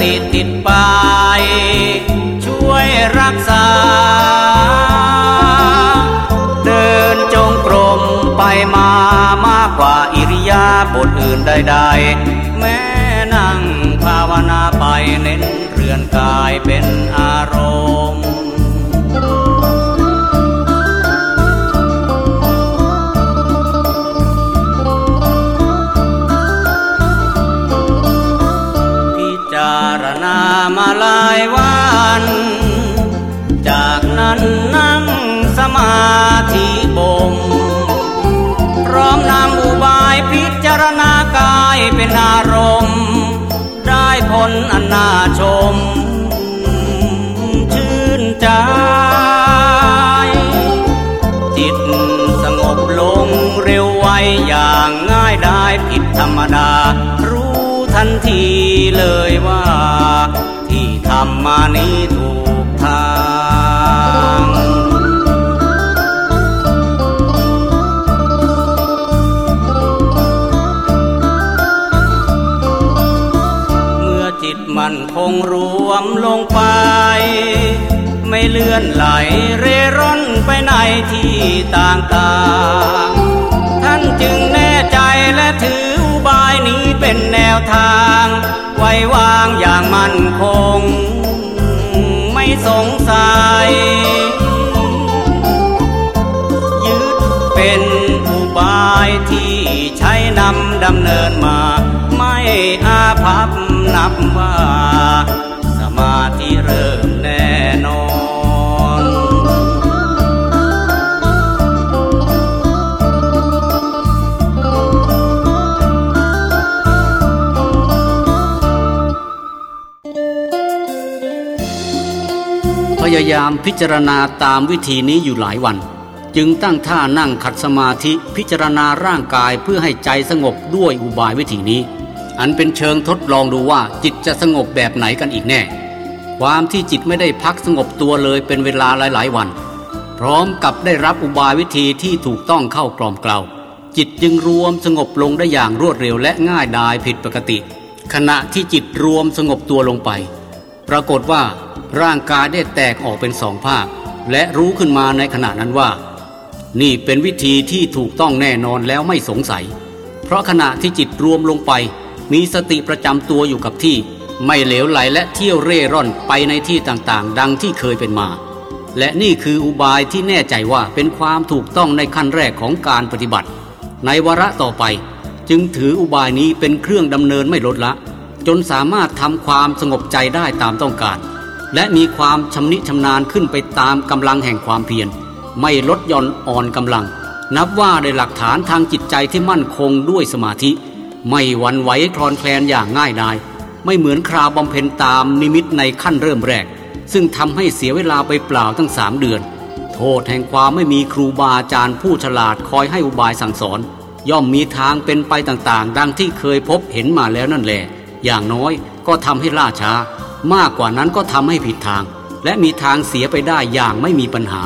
ติดติดไป ช่วยรักษา เดินจงกรมไปมามากกว่าอิริยาบถอื่นใดๆ แม้นั่งภาวนาไปเน้นเรือนกายเป็นอารมณ์ จิตสงบลงเร็วไวอย่างง่ายได้ผิดธรรมดา รู้ทันทีเลยว่าทำมานี้ถูกทางเมื่อจิตมันคงรวมลงไป ไม่เลื่อนไหลเร่ร่อนไปในที่ต่างๆ ท่านจึงแน่ใจและถืออุบายนี้เป็นแนวทาง ไว้วางอย่างมั่นคง ไม่สงสัย ยึดเป็นอุบายที่ใช้นำดำเนินมา ไม่อาภัพนับว่า สมาธิเริ่มแน่นอน ยายามพิจารณาตามวิธีนี้อยู่หลายวัน จึงตั้งท่านั่งขัดสมาธิพิจารณาร่างกายเพื่อให้ใจสงบด้วยอุบายวิธีนี้ อันเป็นเชิงทดลองดูว่าจิตจะสงบแบบไหนกันอีกแน่ ความที่จิตไม่ได้พักสงบตัวเลยเป็นเวลาหลาย ๆ วัน พร้อมกับได้รับอุบายวิธีที่ถูกต้องเข้ากล่อมเกลาจิตจึงรวมสงบลงได้อย่างรวดเร็วและง่ายดายผิดปกติ ขณะที่จิตรวมสงบตัวลงไป ปรากฏว่า ร่างกายได้แตกออกเป็นสองภาค และรู้ขึ้นมาในขณะนั้นว่า นี่เป็นวิธีที่ถูกต้องแน่นอนแล้วไม่สงสัย เพราะขณะที่จิตรวมลงไป มีสติประจำตัวอยู่กับที่ ไม่เหลวไหลและเที่ยวเร่ร่อนไปในที่ต่างๆ ดังที่เคยเป็นมา และนี่คืออุบายที่แน่ใจว่าเป็นความถูกต้องในขั้นแรกของการปฏิบัติ ในวาระต่อไป จึงถืออุบายนี้เป็นเครื่องดำเนินไม่ลดละ จนสามารถทำความสงบใจได้ตามต้องการ และมีความชำนิชำนาญขึ้นไปตามกำลังแห่งความเพียร ไม่ลดย่อนอ่อนกำลัง นับว่าได้หลักฐานทางจิตใจที่มั่นคงด้วยสมาธิ ไม่หวั่นไหวคลอนแคลนอย่างง่ายดาย ไม่เหมือนคราวบำเพ็ญตามนิมิตในขั้นเริ่มแรก ซึ่งทำให้เสียเวลาไปเปล่าตั้งสามเดือน โทษแห่งความไม่มีครูบาอาจารย์ผู้ฉลาดคอยให้อุบายสั่งสอน ย่อมมีทางเป็นไปต่างๆ ดังที่เคยพบเห็นมาแล้วนั่นแหละอย่างน้อยก็ทำให้ล่าช้า มากกว่านั้นก็ทำให้ผิดทาง และมีทางเสียไปได้อย่างไม่มีปัญหา